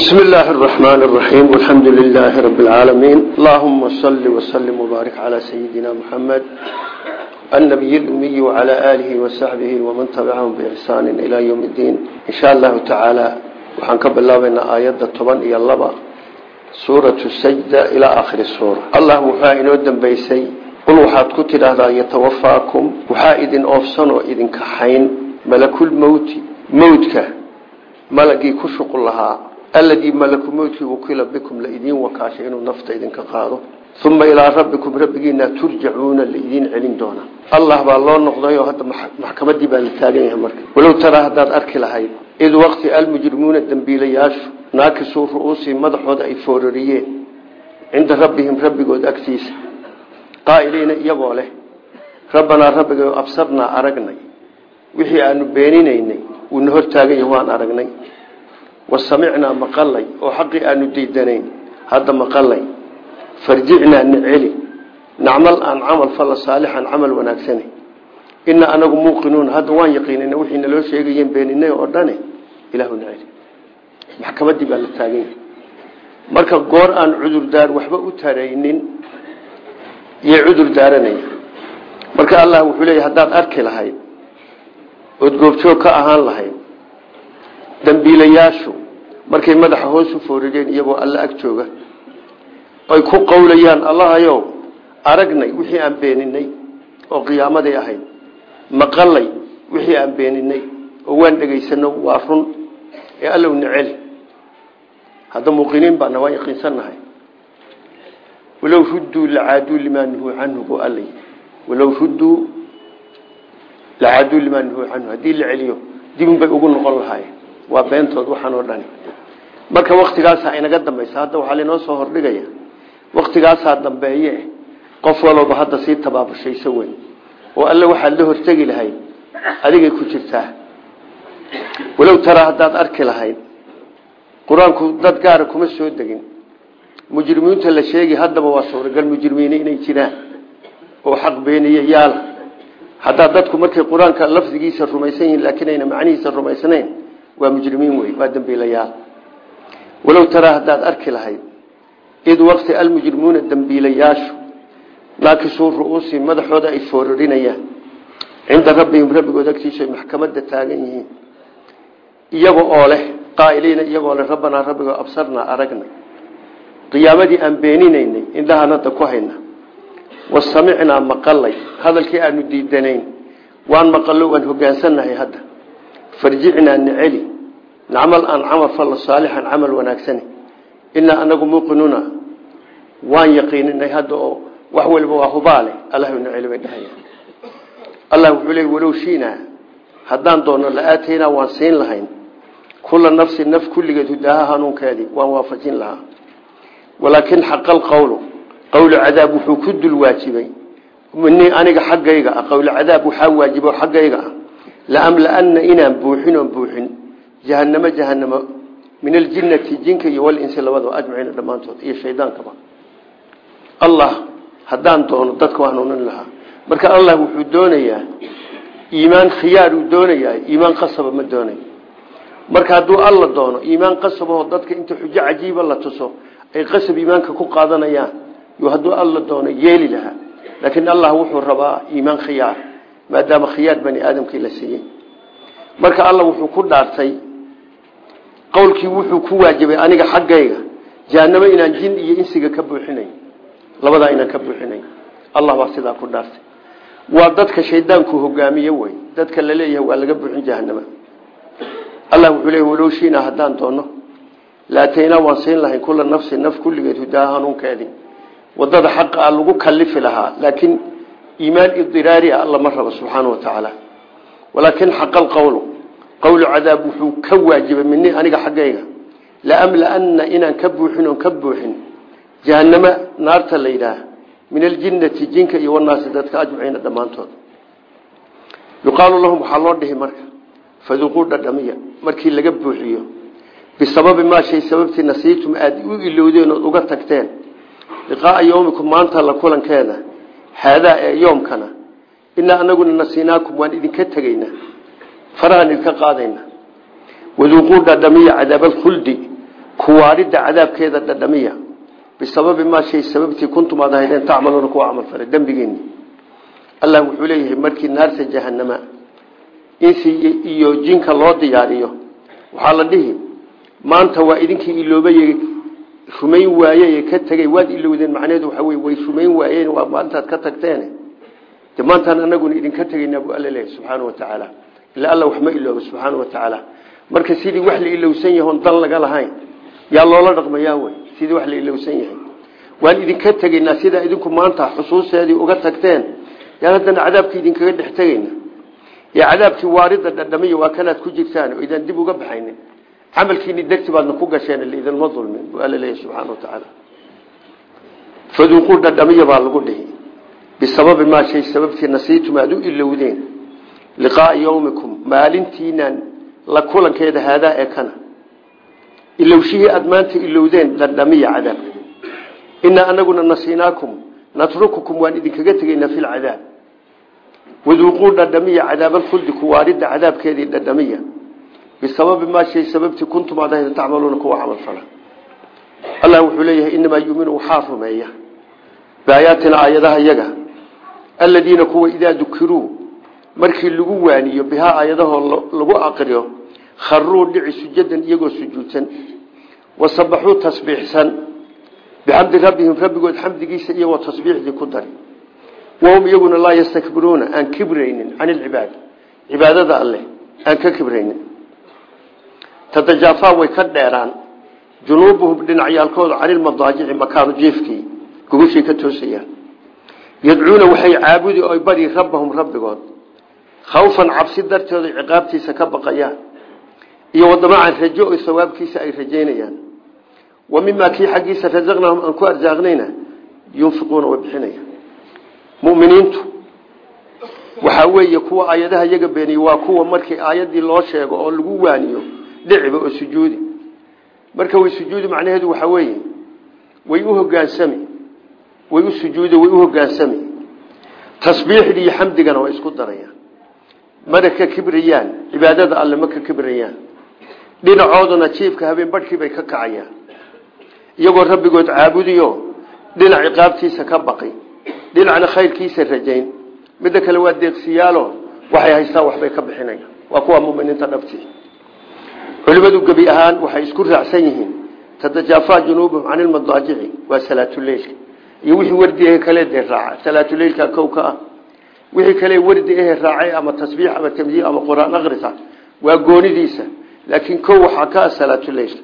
بسم الله الرحمن الرحيم والحمد لله رب العالمين اللهم صل وسلم وبارك على سيدنا محمد النبي الأمي وعلى آله وصحبه ومن تبعهم بإحسان إلى يوم الدين إن شاء الله تعالى وحنكب الله بين آيات الطبن إلى اللبا سورة السجدة إلى آخر السورة الله وحائن ودن بيسي قل وحاد كتل هذا يتوفاكم وحائد أوفسن وإذن كحين ملك الموت موتك ملقي كشق لها aladii malakumodkii wakiila bikum laidin wakaashay inuu nafta idinka qaado. Uma ilaa rabbikum rabbigiina turjacuuna laidin celin doona. Allah baa loo noqdayo hadda maxkamadii baa la taagan yahay marka. Walow taraa haddaad arki lahayd id waqti almujrimuuna dembiilayaashu naakisuu ru'uusii madaxooda ay foorariyeen. Cinda rabbihim rabbigood agtiisa. Qaailiina iyagoo leh rabbanaa rabbigayo absarnaa aragnay. Wixii aanu beeninaynay wuuna hortaagan yahy waan aragnay wasamicnaa maqalay oo xaqii aanu diidanayn hadda maqalay farjicnaa niceli nacmal aan camal falla saalixan camal wanaagsane. Ina anagu muuqinuun hadda waan yaqiinina wixii naloo sheegayeen beeninay oo dhane ilaahu niceli maxkamaddii baa la taagan yahay marka goor aan cudurdaar waxba u taraynin yay cudur daaranaya marka allah wuxuu leeya haddaad arki lahayd ood goobjoog ka ahaan lahayd dambiilayaashu markay madaxa hoos u foorigeen iyagoo alle ag jooga ay ku qowlayaan allahayow aragnay wixii aan beeninay oo qiyaamaday ahayd. Maqalay wixii aan beeninay oo waan dhegaysano waa run ee allow neceli hadda muuqiniin baana waan yaqiinsannahay. Walow rudduu lacaaduu limaa nuhuu canhu bu allay. Walow rudduu lacaaduu limaa nuhuu canhu haddii la celiyo dibun bay ugu noqon lahaayeen. Waa beentood waxaan oo dhani marka waktigaasaa inaga dambaysa hadda waxaa lainoo soo hordhigaya. Waktigaasaa dambeeye qof walba hadda sii tabaabushayso weyn. Oo alle waxaad la hortegi lahayd adigay ku jirtaa. Walow taraa haddaad arki lahayd qur'aanku dad gaara kuma soo degin. Mujrimiinta la sheegi haddaba waa suuragal mujrimiine inay jiraan. Oo xaq beeniye yaalla haddaa dadku markay qur'aanka lafdigiisa rumaysan yihiin laakiin ayna macnihiisa rumaysnayn waa mujrimiin wey waa dambiilayaal walow taraa haddaad arki lahayd id waqti almujrimuuna dambiilayaashu naakisuu ru'uusi madaxooda ay foorarinayaan cinda rabbihim rabbigood agtiisa ay maxkamadda taagan yihiin. Iyaga oo leh qaa'iliina iyagoo leh rabbanaa rabbigoo absarnaa aragna. Qiyaamadii aan beeninaynay indhahaan hadda ku hayna. Wasamicnaa maqalay hadalkii aanu diidanayn. Waan maqallo waan hogaansannahay hadda. Farjicnaa niceli nacmal aan camal falla saalixan camal wanaagsani inaa anagu muuqinuna waan yaqiininay hadda oo wax waliba waa hubaale allahu niceli bay dhahayaan allah wuxuu leey walow shiinaa haddaan doonno la-aataynaa waan siin lahayn kulla nafsin naf kulligeed hudaaha hanuunkeedii waan waafajin lahaa walaakin xaqa alqowlu qowlu cadaab wuxuu ku dul waajibay minii aniga xaggayga ah qowlu cadaab waxaa waajibo xaggayga ah laamlaana inaan jahanamo jahanamo min aljinnati jinka iyo walinsi labadaba ajmaciina dhammaantood iyo shaydaankaba allah haddaan doono dadka hanuunin lahaa. Marka allah wuxuu doonayaa iimaan khiyaaruu doonayaa iimaan qasaba ma doonayo marka hadduu alla doono iimaan qasabahoo dadka inta xujo cajiiba la tuso ay qasab iimaanka ku qaadanayaan yo hadduu alla doono yeeli lahaa. Laakiin allah wuxuu rabaa iimaan khiyaar maadaama khiyaar bani aadamkii la siiyey. Marka alla wuxuu ku dhaartay qowlkii wuxuu ku waajibay aniga xaggayga jahanamo inaan jin iyo insiga ka buuxinay. Labadaa inaan ka buuxinay. Allah baa sidaa ku dhaartay. Waa dadka shaydaanku hogaamiye wey dadka la leeyahay waa laga buuxin jahanama allah wuxuu leeyahy walow shiinaa haddaan doono laataynaa waan siin lahayn kula nafsi naf kulligeed hudaa hanuunkeedii. Wadada xaqa a lagu kalifi lahaa laakiin iimaan idiraari ah alla ma rabo subxaana wa tacaala. Walaakin xaqa alqowlu qowlu cadaab wuxuu ka waajibay mini aniga xaggayga. Laamlaana inaan ka buuxin oon ka buuxin. Jahanamo naarta la yidhaah. Min aljinnati jinka iyo wanaasi dadka ajmaciina dhammaantood. Yuqaalu lahum waxaa loo dhihi marka. Faduquu dhadhamiya. Markii laga buuxiyo. Bisababi maa shay sababtii nasiibtum aada u ilowdeen ood uga tagteen. Liqaaa yowmikum maanta la kulankeeda haadaa ee yoomkana. Inaa anaguna nasiinaakum waan idinka tegayna farahaan idinka qaadayna. Waduuquu dhadhamiya cadaabaalkhuldi ku kuwaaridda cadaabkeeda dhadhamiya. Bisababi maa shay sababtii kuntum aad ahaydeen tacmaluuna kuwa camal fale dembigeeni allah wuxuu leeyahay markii naarta jahanama insi iyo jinka loo diyaariyo waxaa la dhihi maanta waa idinkii iloobay rumayn waaye ka tegey waad ilowdeen macnaheedu waxa wey way rumayn waayeen waa maalintaad ka tagteen de maantaan anaguna idinka tegaynaa buu alla leeyahay subxaana wa ila alla wax ma ilooba subxaana wa tacaala. Marka sidii wax la ilowsan yahoon dan laga lahayn yaa loola dhaqmayaa wey sidii wax la ilowsan yahay. Waan idinka tegaynaa sidaa idinku maanta xusuusteedii uga tagteen yaan haddana cadaabkii idinkaga dhex tegayna ee cadaabkii waarida dhadhamiya waa kanaad ku jirtaan oo idaan dib uga baxaynin. Camalkiini darti baadna ku gasheen laidinma dulmin buu alla leeyahy subxaana wa tacaala. Faduuquu dhadhamiya baa lagu dhihi. Bisababi maa liqaaa yawmikum maalintiinaan la kulankeeda haadaa ee kana. Ilowshihii aada maanta ilowdeen dhadhamiya cadaabka inaa anaguna nasiinaakum natrukukum waan idinkaga tegaynaa fi lcadaab waduuquu dhadhamiya cadaabalkhuldi kuwaaridda cadaabkeedii dhadhamiya bisababi maa shay sababtii kuntum aad ahayd tacmaluuna kuwa camal fala. Allah wuxuu leeyahay inamaa yuminu waxaa rumeeya. Biaayaatina aayadaha yaga. Aladiina kuwa idaa dukiruu markii lagu waaniyo bihaa aayadahoo lagu aqriyo kharuu dhici sujadan iyagoo sujuudsan wasabaxuu tasbiixsan bixamdi rabbihim rabbigood xamdigiisa iyagoo tasbiixdii ku dari. Wahum iyaguna laa yastakbiruuna aan kibraynin can ilcibaad cibaadada alleh aan ka kibraynin. Tatajaafaa way ka dheeraan junuubuhum dhinacyaalkooda cani lmadaajici makaanu jiifkii gogoshay ka toosayaan. Yadcuuna waxay caabudi oy bari rabbahum rabbigood khawfan cabsi darteeda ciqaabtiisa ka baqayaan. Iyo wadamacan rajo sawaabkiisa ay rajaynayaan. Wa mimaa kii xaggiisa rasaqnaahum aan ku arsaaqnayna yunfiquuna way bixinayaan. Muminiintu waxaa weeye kuwa aayadaha yaga beeniye waa kuwa markii aayadii loo sheego oo lagu waaniyo dhiciba oo sujuudi. Marka way sujuudi macnaheedu waxaa weeye way u hogaansami way u sujuudi way u hogaansami. Xamdigana way isku darayaan mana ka kibrayaan cibaadada alle ma ka kibrayaan dhinacooduna jiifka habeen badhkii bay ka kacayaan. Iyagoo rabbigood caabudiyo dhinac ciqaabtiisa ka baqi dhinacna khayrkiisa rajayn. Midda kale waa deeqsiyaalo waxay haystaan waxbay ka bixinayaan waa kuwa muminiinta dhabtii culimadu gebi ahaan waxay isku raacsan yihiin. Tatajaafaa junuubuhum cani lmadaajici waa salaatuleilka iyo wixii wardi ahe kale dee raaca salaatuleilka kow ka ah wixii kale wardi ahe raacay ama tasbiix ama tamdiih ama qur'aan akrisa waa goonidiisa. Laakiin kow waxaa ka salaatuleilka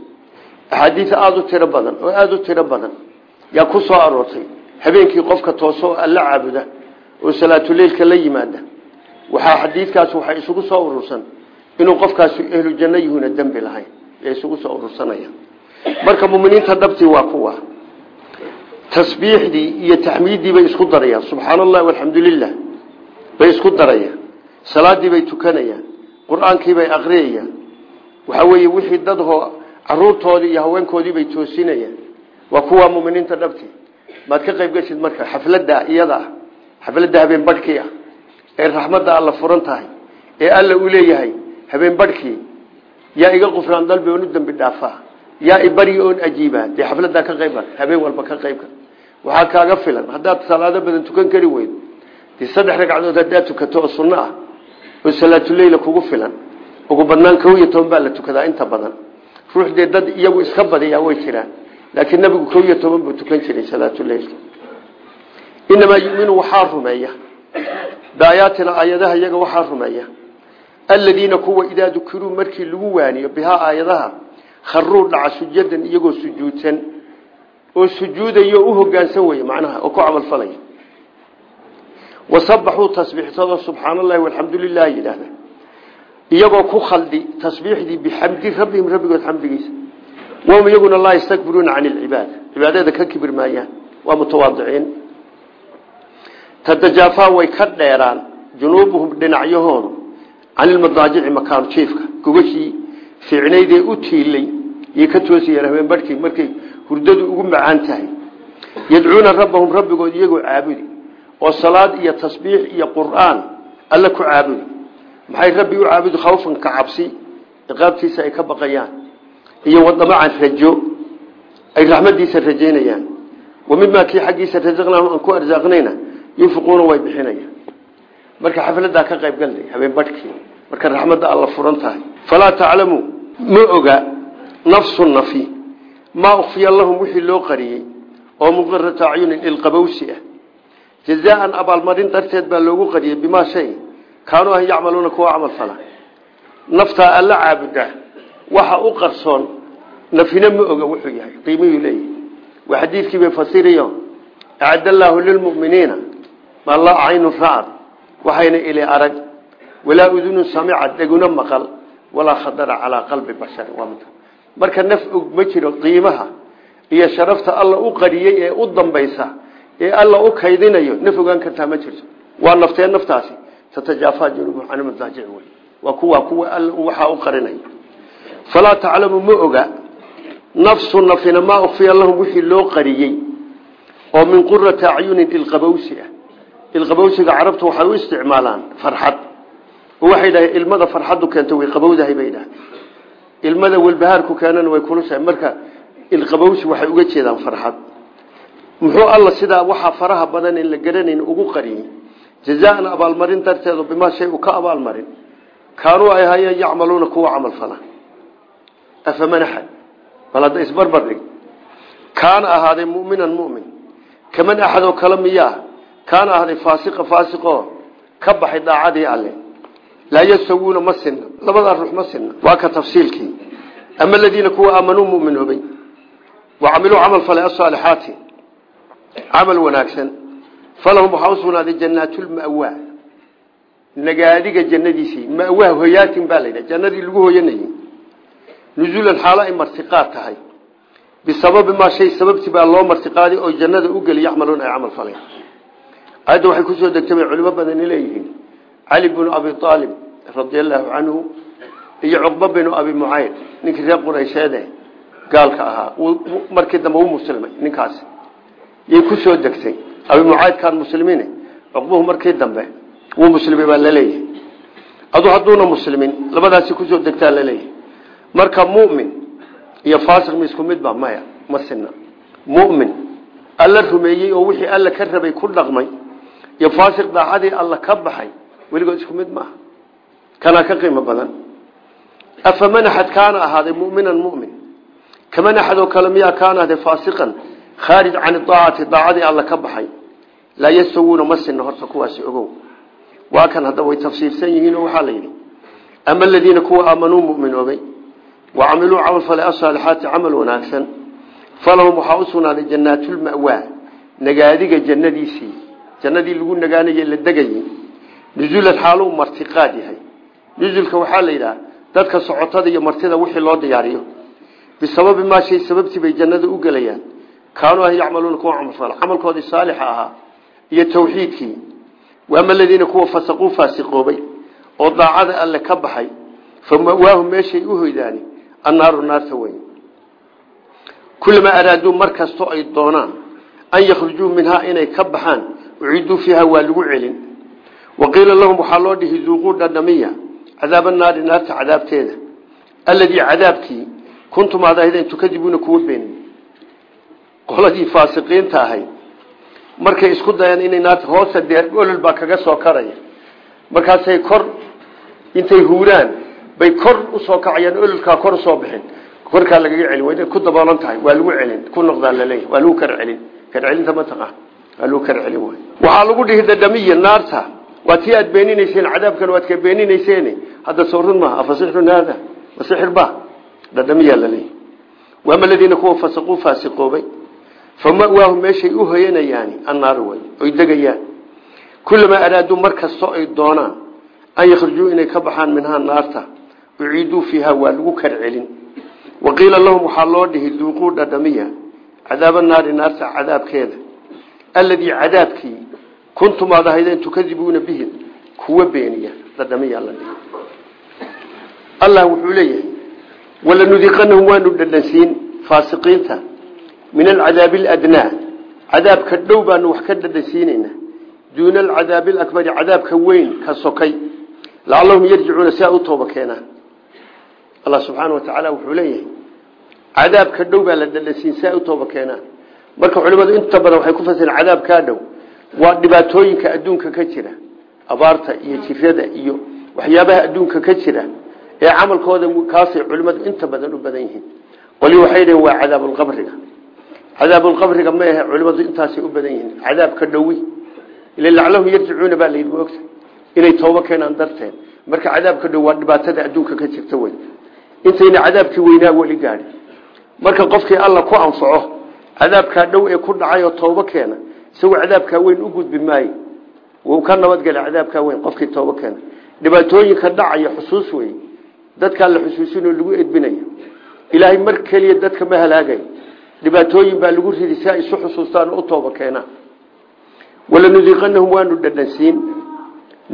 axaadiis aada u tiro badan oo aada u tiro badan yaa ku soo aroortay. Habeenkii qofka tooso alla caabuda oo salaatuleilka la yimaada. Waxaa xadiidkaas waxay isugu soo urursan inuu qofkaasi ehlu janno yuhuna dembi lahayn. Ee isugu soo urursanaya. Marka muminiinta dhabtii waa kuwa. Tasbiixdii iyo taxmiiddii bay isku darayaan. Subxaana allah walxamdu lilah bay isku darayaan. Salaadii bay tukanayaan. Qur'aankii bay aqriyayaan. Waxaa weeye wixii dadhoo caruurtoodii iyo haweenkoodii bay toosinayaan. Waa kuwa muminiinta dhabtii maad ka qayb geshid marka xafladda iyada ah xafladda habeen badhkii ah ee raxmadda alla furan tahay ee alla uu leeyahay habeen badhkii yaa iga qufraan dalbi oon u dhaafaa yaa ibari oon ajiibaa dee xafladdaa ka qayb habeen walba ka qaybka waxaa kaaga filan haddaad salaado badan tukan kari weydo dee saddex ragcadood haddaad tukato oo sunno ah oo salaatuleyla kugu filan ugu badnaan kow iyo toban baa la tukadaa inta badan. Ruux dee dad iyagu iska badiyaa way jiraan laakiin nabigu kow iyo toban buu tukan jiray salaatuleilka inamaa yuminu waxaa rumeeya. Biaayaatina aayadaha iyaga waxaa rumeeya. Aladiina kuwa idaa dukiruu markii lagu waaniyo bihaa aayadaha wasabaxuu tasbiixsado subxaana allahi walxamdu lilah yidhaahda. Iyagoo ku khaldi tasbiixdii bixamdi rabbihim rabbigood xamdigiisa wahum iyaguna laa yastakbiruuna can ilcibaada cibaadada ka kibir maayaan. Waa mutawaadiciin tatajaafaa way ka dheeraan junuubuhum dhinacyahoodu can ilmadaajici makaanu jiifka. Gogashii fiicnaydee u tiilay iyo ka toosayeen habeen barhkii markay hurdadu ugu macaan tahay. Yadcuuna rabbahum oo salaad iyo tasbiix iyo qur'aan alle ku caabudi. Maxay rabbi u caabudi khawfan ka cabsi ciqaabtiisa ay ka baqayaan iyo wadamacan rajo ay raxmadiisa rajaynayaan. Wa mimaa kii xaggiisa rasaqnaahum aan ku arsaaqnayna yunfiquuna way bixinayaan. Marka xafladaa ka qayb galday habeen badhkii marka raxmadda alla furan tahay. Falaa taclamu ma oga nafsu nafi. Maa ukfiya lahum wixii loo qariyey oo muqirata acyunin ilqabowsi ah jazaan abaalmarin darteed baa loogu qariyey bimaa shay kaanuu ah yacmaluuna kuwa camal fala naftaa alla caabudaa waxa u qarsoon nafina ma oga wuxuu yahay qiimihuu leeyahy waa xadiidkii bay fasiriyo acad allaahu lilmuminiina maa laa caynun waxayna ili arag walaa udunun samicad dheguna maqal walaa khadara calaa qalbi basharin waa marka naf og ma jiro qiimaha iyo sharafta alla u qariyey ee u dambaysa ee alla u kaydinayo naf ogaan kartaa ma jirto. Waa naftee naftaasi tatajaafa junubu can madaajic wey waa kuwa kuwa alla waxaa u qarinaya falaa taclamu ma nafsu nafina maa ukfiya lahum wixii loo qariyey oo min qurati acyunin ilqabowsi ah. Ilqabowsiga carabtu waxay u isticmaalaan farxad. Oo waxay dhahay ilmada farxaddu keento way qabowdahay bay dhahay. Ilmada walbahaarku keenana way kulushahay. Marka ilqabowsi waxay uga jeedaan farxad muxuu alla sidaa waxaa faraha badan in la garanayn ugu qariyey jazaan abaalmarin darteedu bimaa shay u ka abaalmarin. Kaanuu ay hayeen yacmaluuna kuwa camal fala. Afaman axad bal hadda isbarbar dhig kaana ahaaday muminan mumin. Kaman axad oo kale miyaa kaana ahaaday faasiqa faasiqoo ka baxay daacadii alle. Laa yastawuuna ma sinna. Labadaa ruux ma sinna. Waa ka tafsiilkii. Ama aladiina kuwa aamanuu muminoobay. Wa camiluu camal falay asaalixaati camal wanaagsan falahum waxaa u sugnaaday jannaatulma'waa nagaadiga jannadiisii ma'waa hoyaatin baa la yidhaha jannadii lagu hoyanayey nuzuulan xaalo ay martiqaad tahay. Bisababi maa shay sababtii baa loo martiqaaday oo jannada u geli yacmaluun ay camal faleen. Aayadda waxay ku soo degtay bay culimo badani leeyihiin. Cali binu abi aalib radia allaahu canhu iyo cuqba binu abi mucayd ninkii reer quraysheede gaalka ahaa markii dambe u muslimay ninkaasi yay ku soo degtay. Abi mucaydkaan muslimiin cuqbuhu markii dambe wuu muslimay baa la leeyahay adu hadduuna muslimin labadaasi ku soo degtaa la leeyahay marka mumin iyo faasiq ma isku mid ba maya ma sina mumin alla rumeeyey oo wixii alla ka rabay ku dhaqmay iyo faasiq daacadii alla ka baxay weligood isku mid maaha. Kanaa ka qiimo badan. Afaman axad kaana ahaaday muminan mumin? Kaman axad oo kale kaana ahday faasiqan khaarij can daacati daacadii alla ka baxay laa yastawuuna ma sina horta kuwaasi ogow. Waa kan hadda way tafsiirsan yihiin oo waxaa la yidhi ama aladiina kuwa aamanuu muminoobay wacamiluu camal falay asaalixaati camal wanaagsan falahum waxaa u sugnaaday jannaatulma'waa nagaadiga jannadiisii. Jannadii lagu nagaanayey la degayey nuzulan xaaluu martiqaad yahay. Nuzulka waxaa la yidhaha dadka socotada iyo martida wixii loo diyaariyo bisababi maa shay jannada u gelayaan kaanuu ah yacmaluuna kuwa camalfala camalkoodii saalixa ahaa iyo tawxiidkii waama aladiina kuwa fasaquu faasiqoobay oo daacada alle ka baxay fa ma'waahum meeshay u hoydaani annaaru naarta weyn kulamaa araaduu mar kastoo ay doonaan an yakhrujuu minhaa inay ka baxaan uciduu fiiha waa lagu celin wa qiila lahum waxaa loo dhihi duuquu dhadhamiya cadaaba naari naarta cadaabteeda alladii cadaabkii kuntum qoladii faasiqiinta ahayd markay isku dayaan inay naarta hoosta dee olol baa kaga soo karaya. Markaasay kor intay huuraan bay kor u soo kacayaan ololkaa kor u soo bixin. Korkaa lagaga celin waa inay ku daboolan tahay waa lagu celin ku noqdaa laleeyahy waa lagu kar celin. Kar celinta ma taqaan waa lagu kar celin waay waxaa lagu dhihi dhadhamiya naarta waa tii aad beeninayseen cadaabkan waad ka beeninayseen hadda soo run maaha afa sixrun haada wa sixir ba dhadhamiyaa laleeyahy waama aladiina kuwa fasaquu faasiqoobay fa ma'waahum meeshay u hoyanayaani annaaru way oy degayaan. Kulamaa araaduu mar kastoo ay doonaan an yakhrujuu inay ka baxaan minhaa naarta uciiduu fiiha waa lagu kar celin wa qiila lahum waxaa loo dhihi duuquu dhadhamiya cadaaba naari naarta cadaabkeeda. Alladii cadaabkii kuntum aad ahaydeen tukadibuuna bihi kuwa beeniya dhadhamiya la dhihi. Allah wuxuu leeyahay walanudiqanahum waanu min alcadaabi aladnaa cadaabka dhow baanu wax ka dhadhansiinaynaa duuna alcadaabi alakbari cadaabka weyn ka sokay lacallahum yarjicuuna si ay u tooba keenaan allah subxaana wa tacaala wuxuu leeyahay cadaabka dhow baa la dhadhansiin si ay u tooba keenaan marka culimadu inta badan waxay ku fasireen cadaabkaa dhow waa dhibaatooyinka adduunka ka jira abaarta cadaabulqabriga ma ahe culimadu intaasay u badan yihiin. Cadaabka dhowi. Ila laclahum yarjicuuna baa layidhi moogta inay toobo keenaan darteed. Marka cadaabka dhow waa dhibaatada adduunka ka jirta wey. Intayna cadaabkii weynaa weli gaadhi. Marka qofkii alla ku anfaco cadaabkaa dhow ee ku dhacay oo toobo keena isagoo cadaabkaa weyn u gudbi wuu ka nabadgela cadaabkaa weyn qofkii toobo keena. Dhibaatooyinka dhacaya xusuus wey. Dadkaa la xusuusinoo lagu edbinayo. Ilaahay mar dadka ma halaagayo dhibaatooyin baa lagu ridi si ay isu xusuustaan oo u tooba keenaan walanudiiqanahum waanu dhadhansiin.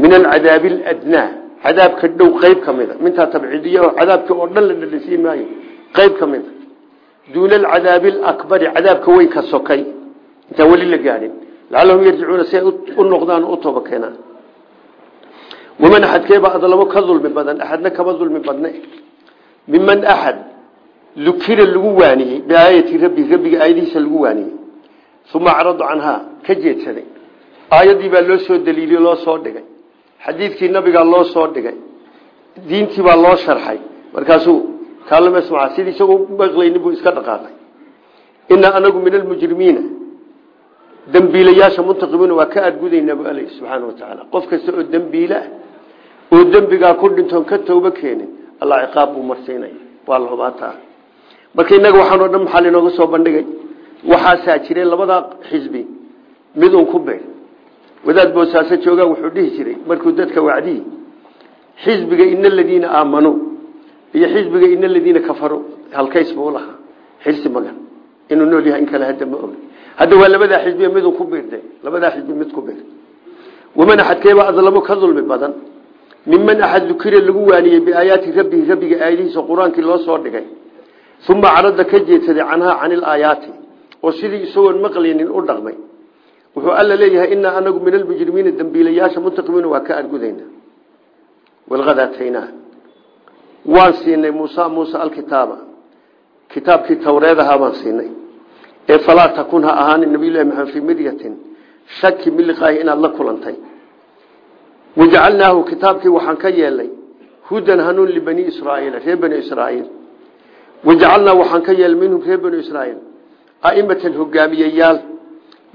Min alcadaabi aladnaa cadaabka dhow qeyb ka mida mintaa tabciidiya oo cadaabkii oo dhan la dhadhansiin maayo qeyb ka mida duuna alcadaabi alakbari cadaabka weyn ka sokay. Intaan weli la gaadhin lacallahum yarjicuuna si ay u noqdaan u tooba keenaan waman axadkeeba adlamo ka dulmi badan axadna kama dulmi badne. Miman axad lukira lagu waaniyey biaayati rabbi rabbiga aayadihiisa lagu waaniyey uma acradu canhaa ka jeedsaday. Aayaddii baa loo soo daliiliyo loo soo dhigay. Xadiidkii nabigaa loo soo dhigay. Diintii baa loo sharxay. Markaasuu kaalmasmaa sidii isagoo maqlaynin buu iska dhaqaaqay. Inaa anagu min almujrimiina. Dembiilayaasha muntaqimiina waa ka aadgudaynaa bu aley subxaana wa tacaala. Qof kasta oo dembiile ah oo dembigaa ku dhintoon ka toobo keenin allah ciqaab buu marsiinaya waa la hubaataa marka innaga waxaanoo dhan maxaa linooga soo bandhigay? Waxaasaa jireen labadaa xisbi. Mid uun ku beer wadaad boosaaso joogaa wuxuu dhihi jiray markuu dadka wacdiyi xisbiga ina aladiina aamanuu iyo xisbiga ina aladiina kafaruu halkays buu lahaa. Xirsi magan. Inuu nool yahay in kale hadda ma hadda waa labadaa xisbiya miduu ku biirday labadaa xisbi mid ku biir waman axadkeeba adlamo ka dulmi badan? Miman axad dukira lagu waaniyey biaayaati rabbihi rabbiga aayadihiisa qur'aankii loo soo dhigay uma carada ka jeedsaday canhaa cani ilaayaati oo sidii isagoon maqlaynin u dhaqmay. Wuxuu alla leeyahay inaa anagu min almujrimiina dembiilayaasha muntaqimiina waa ka argudayna. Walqad aataynaa waan siinay muusa muusa alkitaaba. Kitaabkii tawreedahaa baan siinay. Ee falaa takun ha ahaanin nabiylahi maxamed fii miryatin shaki min liqaahi inaad la kulantay. Wajacalnaahu kitaabkii wajacalnaa waxaan ka yeelnay minhum reer bani israaiil aimatan hogaamiyeyaal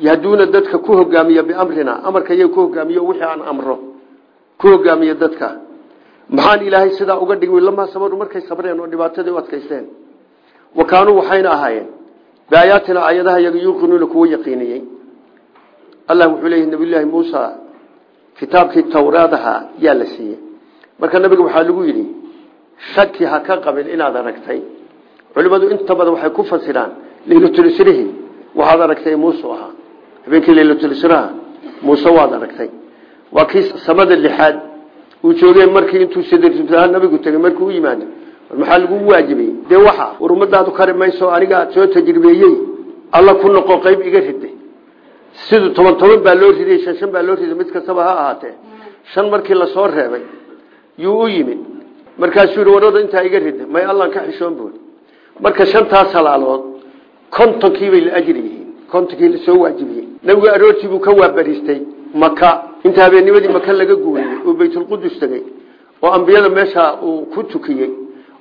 yahduuna dadka ku hogaamiya biamrina amarka iyaga ku hogaamiyo wixii aan amro ku hogaamiya dadka maxaan ilaahay sidaa uga dhigay lamaa sabaru markay sabreen oo dhibaatadii u adkaysteen wa kaanuu waxayna ahaayeen biaayaatina aayadaha yaga yuuqinuuna kuwa yaqiiniyey allah wuxuu leeyahy nabiyulaahi muusa kitaabkii tawraadaha yaa la siiyey marka nabiga waxaa lagu yidhi shaki ha ka qabin inaad aragtay culimadu inta badan waxay ku fasiraan leylatulsrihi waxaad aragtay muuse ahaa. Habeenkii leylatulsraha muuse waad aragtay. Waa kii samada lixaad. Uu joogay markii intuu sadrsaa nabigu tegey markuu u yimaado maxaa lagu waajibay? Dee waxa urumadaadu kari mayso anigaa soo tajribeeyey. Alla ku noqo qayb iga riday siduu toban toban baa loo riday shan baa loo riday mid kastaba ha ahaatee. Shan markii la soo reebay yuu u yimid. Markaasuu yihi warada intaa iga rida may allan ka xishoon buuri marka shantaas halaalood kontonkiibay ajri yihiin. Kontonkii la soo waajibiyey nabigu aroortii buu ka waabariistay maka inta habeennimadii maka laga guuriyey oo baytulqudus tegey oo ambiyada meesha uu ku tukiyey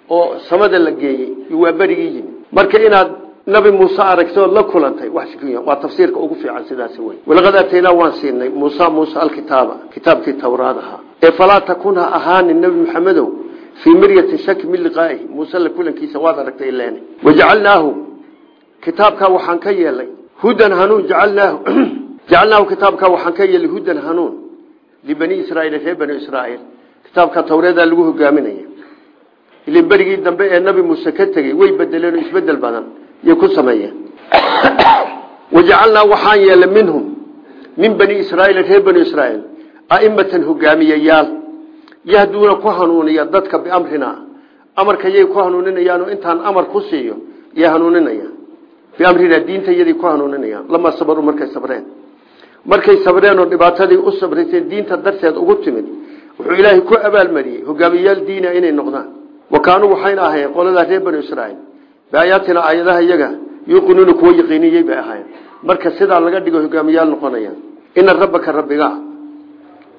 oo samada la geeyey waa berigii marka inaad nabi muuse aragtay ood la kulantay wax shkiya waa tafsiirka ugu fiican sidaasi wey walaqad aataynaa waan siinay muusa muuse alkitaaba kitaabkii tawraad ahaa. Ee falaa takun ha ahaanin nebi maxamedow fii miryatin shaki min liqaa'ihi muuse la kulankiisa waad aragtay ileene wajacalnaahu kitaabkaa waxaan ka yeelay hudan hanuun jacalnaahu jacalnaahu kitaabkaa waxaan ka yeelay hudan hanuun libani israaiil reer bani israaiil kitaabka tawreedaa lagu hogaaminaya ilin berigii dambe ee nabi muuse ka tegey way bedeleen oo isbeddel badan yay ku sameeyeen wajacalnaa waxaan yeelay minhum min bani israaiil yahduuna ku hanuuniya dadka biamrina. Amarka yay ku hanuuninayaanoo intaan amar ku siiyo yay hanuuninayaan biamrina diinta yaday ku hanuuninayaan lamaa sabaruu markay sabreen. Markay sabreen oo dhibaatadii u sabrayseen diinta darteed ugu timid wuxuu ilaahay ku abaalmariyey hogaamiyayaal diina inay noqdaan. Wa kaanuu waxayna ahayn qoladaa reer banu israaiil. Biaayaatina aayadaha iyaga yuuqinuuna kuwa yaqiiniyey bay ahaayeen. Marka sidaa laga dhigo hogaamiyaal noqonayaan. Ina rabbaka rabbiga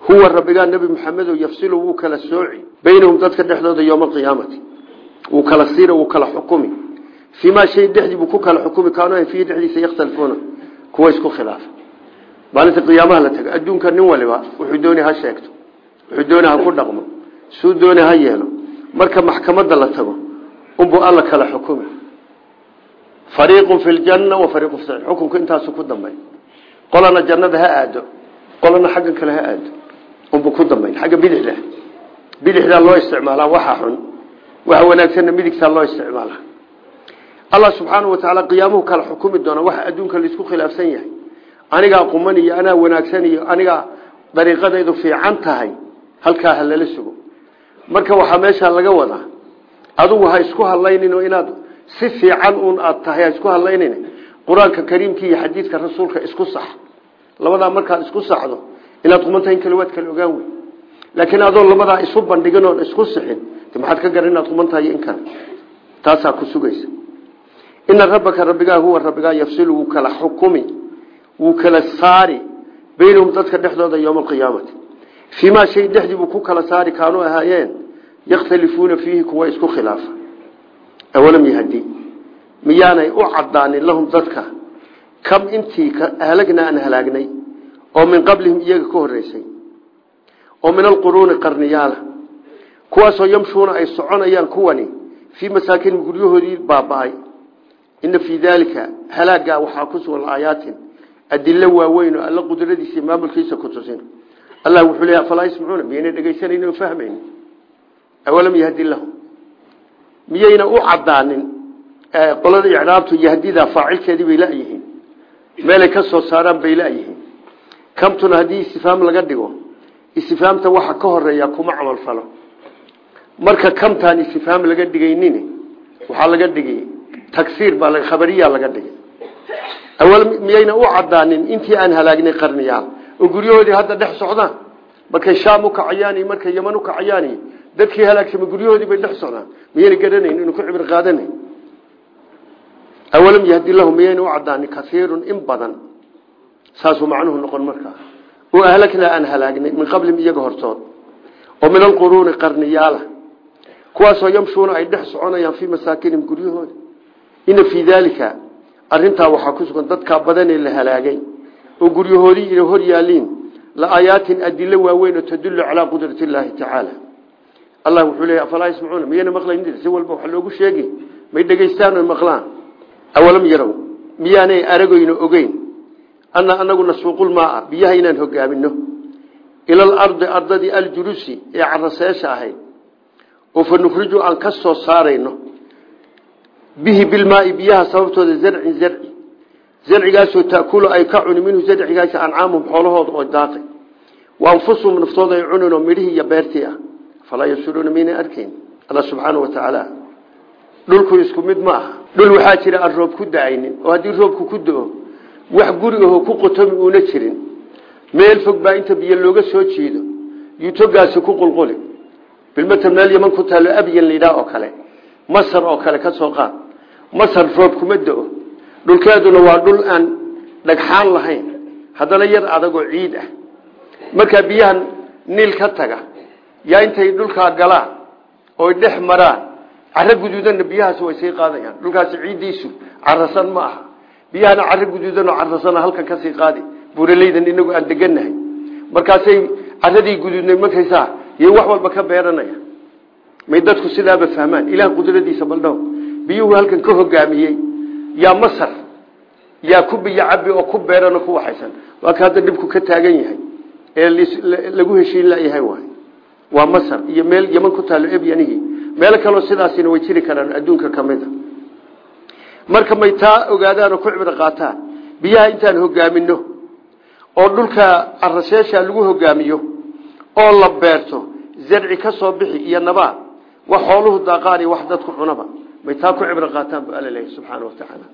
huwa rabbigaa nebi maxamedo yafsilu wuu kala sooci baynahum dadka dhexdooda yowma alqiyaamati. Wuu kala siira wuu kala xukumi. Fii maa shay dhexdii buu ku kala xukumi kaanu fiihi dhexdiisa yakhtalifuuna kuwa isku khilaafa maalinta qiyaamaha la tago adduunka nin waliba wuxuu dooni ha sheegto. Wuxuu dooni ha ku dhaqmo. Suu dooni ha yeelo. Marka maxkamadda la tago unbuu alla kala xukumi. Fariiqun fi ljanna wa fariiqun fi xukunku unbuu ku dambayn xagga bidixda. Bidixdaa loo isticmaalaa waxa xun. Waxa wanaagsanna midigtaa loo isticmaalaa allah subxaanau watacaala qiyaamuhu kala xukumi doona waxa adduunka la isku khilaafsan yahay. Anigaa quman iyo anaa wanaagsan iyo anigaa dariiqadaydu fiican tahay halkaa ha sugo. Marka waxaa meeshaa laga wadaa adugu ha isku hadlaynin inaad si fiican uun aad tahay ha isku hadlaynin. Qur'aanka iyo xadiidka rasuulka isku sax. Labadaa markaad isku saxdo inaad qumantahay in kale waad kala ogaan wey laakiin adoo labadaa isu bandhigin oon isku sixin maxaad ka garan inaad qumantahay in kale? Taasaa ku sugaysa. Ina rabbaka rabbigaa huwa rabbigaa yafsilu wuu kala xukumi wuu kala saari baynahum dadka dhexdooda yowma alqiyaamati fii maa shay dhexdii ku kala saari kaanuu ahaayeen yakhtalifuuna fiihi kuwa isku khilaafa. Awalam yahdi miyaanay u cadaanin lahum dadka? Kam intii halagnaa aan halaagnay oo min qablihim iyaga ka horeysay oo min alquruuni qarniyaala kuwaasoo yamshuuna ay soconayaan kuwani fii masaakinim guryahoodii baaba-ay. Ina fii daalika halaagaa waxaa ku sugan aayaatin adilo waaweyn oo alla qudradiisa maamulkiisa ku tusin. Allah wuxuu leeya falaa yasmacuuna miyayna dhegaysanayni oo fahmayn awalam yahdi lahum? Miyayna u cadaanin qolada icraabtu yahdida faacilkeedii bay layihiin meelay ka soo saaraan bay layihiin kamtuna haddii istifaam laga dhigo istifaamta waxa ka horreeya kuma camal falo. Marka kamtaan istifaam laga dhigaynin waxaa laga dhigay tagsiir baa khabariya laga dhigay awal miyayna u cadaanin intii aan halaagnay qarniyaal oo hadda dhex socdaan markay shaam u kacayaan markay yaman u kacayaan dadkii halaagsama guryahoodii bay dhex socdaan miyayna garanayn inuu ku cibir qaadanayn. Awalam yahdi lahu miyayna u cadaanin kaiirun in badan saasuu macnuhu noqon markaa. Oo ahlagnaa aan halaagnay min qablim iyaga hortood. Oo min alquruuni qarniyaala kuwaasoo yamshuuna ay dhex soconayaan fii masaakinihim guryahooda. Ina fii daalika arintaa waxaa ku sugan dadkaa badanee la halaagay oo guryahoodii ina hor yaaliin la aayaatin adilo waaweyn oo tadullu calaa qudrati illaahi tacaala. Allah wuxuu leeya afalaa yasmacuuna miyayna maqlayn si walba wax loogu sheegi may dhegaystaan o maqlaan. Awalam yarow miyaanay aragoyno ogeyn ana anagu nasuuqulmaaa biyaha inaan hogaamino ila alardi ardadii aljulusi ee caraseesha ahayd oo fa nukhriju aan ka soo saarayno bihi bilmaai biyaha sababtooda zarcin zarci zarcigaasoo taakulu ay ka cuni minhu zarcigaas ancaamuhum xoolahooda oo daaqay wa anfusuhum naftooda ay cunin oo midhihii iyo beertii ah falaa yabsuruuna mayna arkayn alla subxaana wa tacaala dhulku isku mid ma dhul waxaa jira aan roob ku da'aynin oo haddii roobku ku do-o wax guri aho ku qotomi uuna jirin. Meel fog baa inta biyo looga soo jiido. Yutogaasi ku qulquli. Bilmata meel yaman ku taalo abyan layidhaah oo kale. Masar oo kale ka soo qaad. Masar roob kuma do-o dhulkeeduna waa dhul aan dhagxaan lahayn. Haddana yar adagoo ciid ah. Markaa biyahan niil ka taga yaa intay dhulkaa galaan oy dhex maraan caro guduudanna biyahaas way sii qaadayaan. Dhulkaasi ciiddiisu carasan ma aha biyahana caro guduudanoo carasana halkan ka sii qaadi. Buuraleydan inagu aan deganahay. Markaasay caradii guduudnay markaysaa iyo wax walba ka beeranaya. May dadku sidaaba fahmaan. Ilaah qudradiisa baldhow biyuhu halkan ka hogaamiyey. Yaa masar. Yaa ku biyo cabi oo ku beeranoo ku waxaysan. Waa ka hadda dhibku ka taagan yahay. Ee lagu heshiin layahay waay. Waa masar. Iyo meel yaman ku taalo ebyanihii meelo kaloo sidaasina way jiri karaan adduunka ka mid a marka may taa ogaadaan oo ku cibro qaataan biyaha intaan hogaamino oo dhulka carasheesha lagu hogaamiyo oo la beerto zarci ka soo bixi iyo nabaad wax xooluhu daaqaan iyo wax dadku cunaba may taa ku cibro qaataan bu alla subxaana wa tacaala.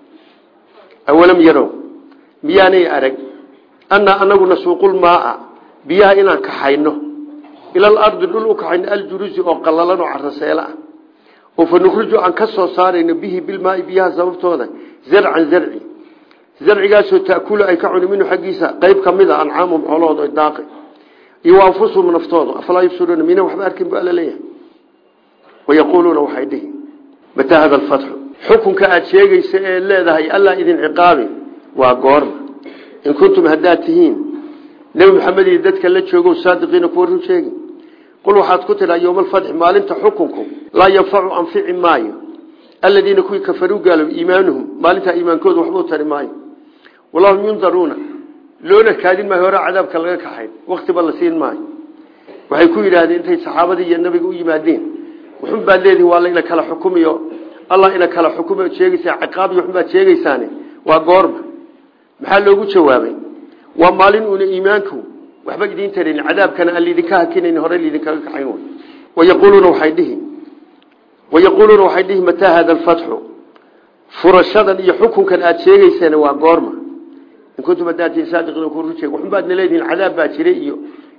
Awalam yarow miyaanay arag annaa anagu nasuuqulmaaa biyaha inaan kaxayno ila alardi dhul u kaxayno aljurusi oo qallalan oo caraseelo ah oo fa nukhriju aan ka soo saarayno bihi bilmaai biyaha sababtooda. Zarcan zarci zarcigaasoo taakulu ay ka cuni minhu xaggiisa. Qayb ka mid a ancaamum xoolahooda daaqi. Iyo anfusuhum naftooda. Afalaa yubsiruuna mina waxba arkin bu alla leeyahay. Wayaquuluuna waxay dhihi mataa hada alfatxu? Xukunka aada sheegaysa ee leedahay allaa idin ciqaabi waa goorma. In kuntum haddaad tihiin nebi maxamed dadka la joogo saadiqiina kuwa qul waxaad ku tidhaa yowma alfatxi maalinta xukunku laa yanfacu anfici maayo aladiina kuwii kafaruu gaalow iimaanuhum maalintaa iimaankooda waxbuu tari maayo wallahum yundaruuna loona kaadin maayo hore cadaabka laga kaxayn waktiba la siin maayo waxay ku yidhaahdeen intay saxaabadii iyo nabiga u yimaadeen wuxun baad leedihi waa la ina kala xukumiyo allah ina kala xukumiyo sheegaysaa ciqaab iyo waxun baad sheegaysaane waa waxba idiin tarin cadaabkana aan liidinka hakinayn hore liidinkaga kaxayn way wayaquuluuna waxay dhihi wayaquuluuna waxay dhihi mataa hada alfatxu? Furashadan iyo xukunkan aada sheegaysaan waa goorma. In kuntum hadaatiin saadiqiina ku rujee waxun baadna leedihiin cadaab baa jiray iyo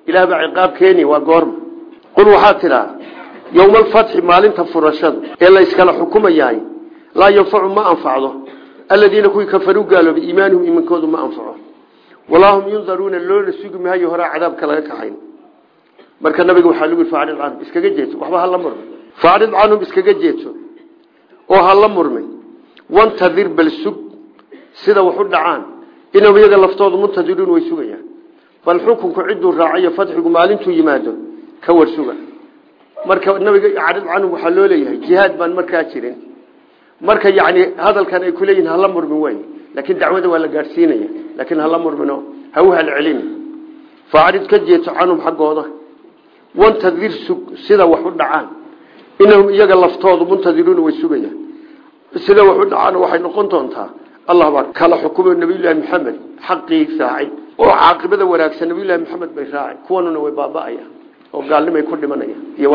ilaah ciqaab keeni waa goorma. Qul waxaad tidhaa yowma alfatxi maalinta furashadu ee la yskala xukumayaay laa yanfacu ma anfacdo. Aladiina kuwii kafaruu gaaloobay iimaanuhum iimankoodu ma anfaco walaahum yundaruuna loona sugi maayo horaa cadaabka laga kaxayn. Marka nabiga waxaa lagu yii faacrid iskaga jeeto waxba hala murmay faacrid canhum iskaga jeeto oo hala murmay wantadir bal sug. Sida wax dhacaan. Inahum iyaga laftooda muntadiruun way sugayaan. Bal xukunku ciduu raacayo fadxigu maalintuu yimaado ka war suga. Marka nabiga carid canhum waxaa loo leeyahay jihaad baan markaa jirin. Marka yani hadalkan ay kuleeyihin hala murmin wey laakiin dacwada waa la gaadhsiinaya laakiin hala murmino ha u halcelin. Faacrid ka jeeto canhum xaggooda. Wantadir sug sida wax u dhacaan. Inahum iyaga laftoodu muntadiruuna way sugayaan. Sida wax u dhacaan waxay noqon doontaa allah baa kala xukumo nabiyullaahi maxamed xaqii raacay. Oo caaqibada wanaagsan nabiyullahi maxamed bay raacay. Kuwanuna way baaba'ayaan oo gaalnimay ku dhimanayaan iyo